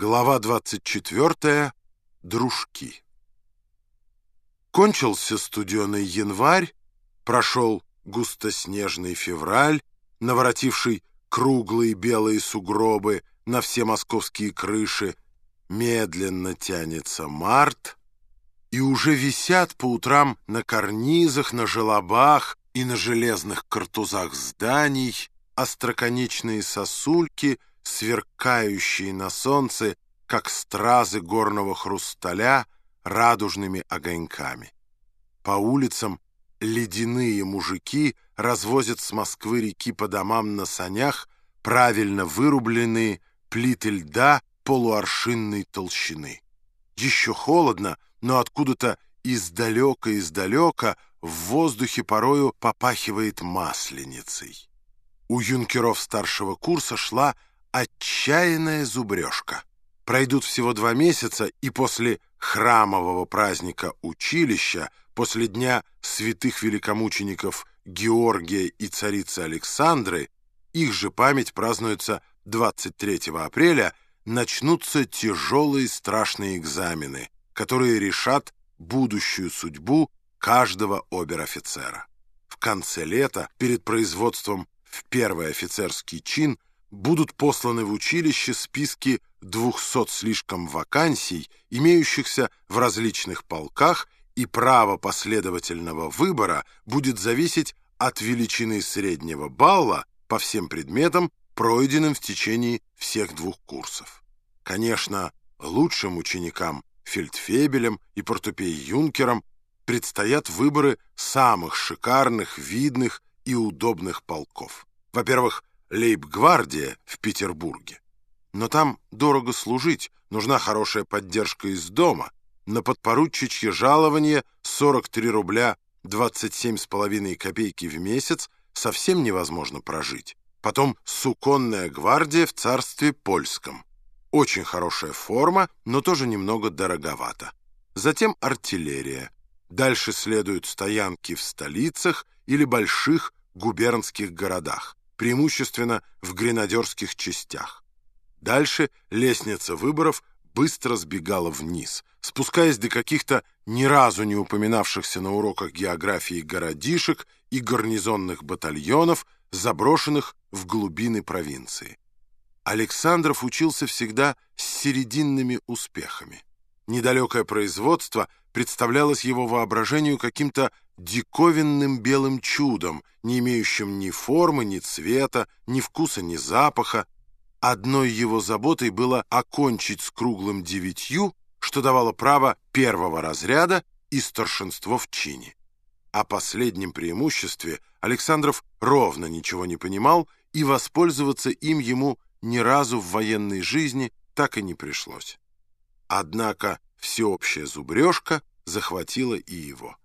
Глава 24. Дружки. Кончился студеный январь, прошел густоснежный февраль, наворотивший круглые белые сугробы на все московские крыши, медленно тянется март, и уже висят по утрам на карнизах, на желобах и на железных картузах зданий остроконечные сосульки — сверкающие на солнце, как стразы горного хрусталя, радужными огоньками. По улицам ледяные мужики развозят с Москвы реки по домам на санях правильно вырубленные плиты льда полуаршинной толщины. Еще холодно, но откуда-то издалека-издалека в воздухе порою попахивает масленицей. У юнкеров старшего курса шла отчаянная зубрежка. Пройдут всего два месяца, и после храмового праздника училища, после дня святых великомучеников Георгия и царицы Александры, их же память празднуется 23 апреля, начнутся тяжелые страшные экзамены, которые решат будущую судьбу каждого обер-офицера. В конце лета, перед производством в первый офицерский чин, будут посланы в училище списки двухсот слишком вакансий, имеющихся в различных полках, и право последовательного выбора будет зависеть от величины среднего балла по всем предметам, пройденным в течение всех двух курсов. Конечно, лучшим ученикам, фельдфебелям и портупей-юнкерам предстоят выборы самых шикарных, видных и удобных полков. Во-первых, лейб-гвардия в Петербурге. Но там дорого служить, нужна хорошая поддержка из дома. На подпоручичье жалование 43 рубля 27,5 копейки в месяц совсем невозможно прожить. Потом суконная гвардия в царстве польском. Очень хорошая форма, но тоже немного дороговато. Затем артиллерия. Дальше следуют стоянки в столицах или больших губернских городах преимущественно в гренадерских частях. Дальше лестница выборов быстро сбегала вниз, спускаясь до каких-то ни разу не упоминавшихся на уроках географии городишек и гарнизонных батальонов, заброшенных в глубины провинции. Александров учился всегда с серединными успехами. Недалекое производство представлялось его воображению каким-то диковинным белым чудом, не имеющим ни формы, ни цвета, ни вкуса, ни запаха. Одной его заботой было окончить с круглым девятью, что давало право первого разряда и старшинство в чине. О последнем преимуществе Александров ровно ничего не понимал, и воспользоваться им ему ни разу в военной жизни так и не пришлось. Однако всеобщая зубрежка захватила и его.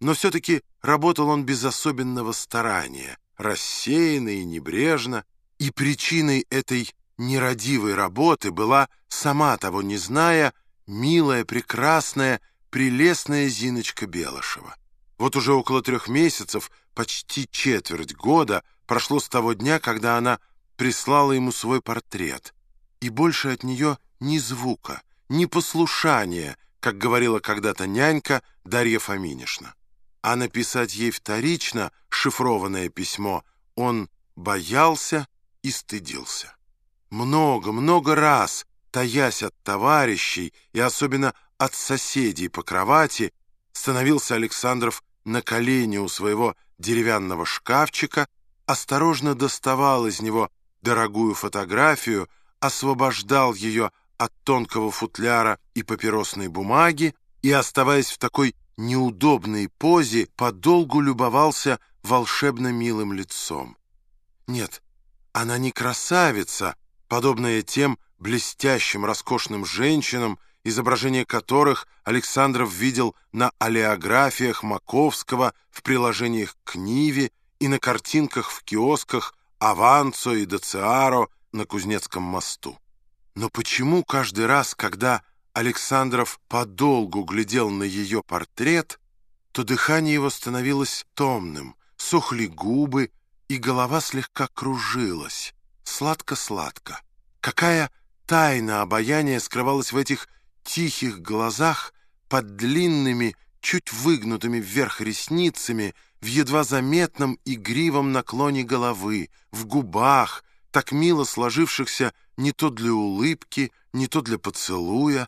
Но все-таки работал он без особенного старания, рассеянно и небрежно, и причиной этой нерадивой работы была, сама того не зная, милая, прекрасная, прелестная Зиночка Белышева. Вот уже около трех месяцев, почти четверть года, прошло с того дня, когда она прислала ему свой портрет, и больше от нее ни звука, непослушание, как говорила когда-то нянька Дарья Фоминишна. А написать ей вторично шифрованное письмо он боялся и стыдился. Много, много раз, таясь от товарищей и особенно от соседей по кровати, становился Александров на колени у своего деревянного шкафчика, осторожно доставал из него дорогую фотографию, освобождал ее от тонкого футляра и папиросной бумаги и, оставаясь в такой неудобной позе, подолгу любовался волшебно милым лицом. Нет, она не красавица, подобная тем блестящим, роскошным женщинам, изображения которых Александров видел на олеографиях Маковского в приложениях к Ниве и на картинках в киосках Аванцо и Доциаро на Кузнецком мосту. Но почему каждый раз, когда Александров подолгу глядел на ее портрет, то дыхание его становилось томным, сохли губы, и голова слегка кружилась, сладко-сладко. Какая тайна обаяния скрывалась в этих тихих глазах под длинными, чуть выгнутыми вверх ресницами, в едва заметном игривом наклоне головы, в губах, так мило сложившихся не то для улыбки, не то для поцелуя,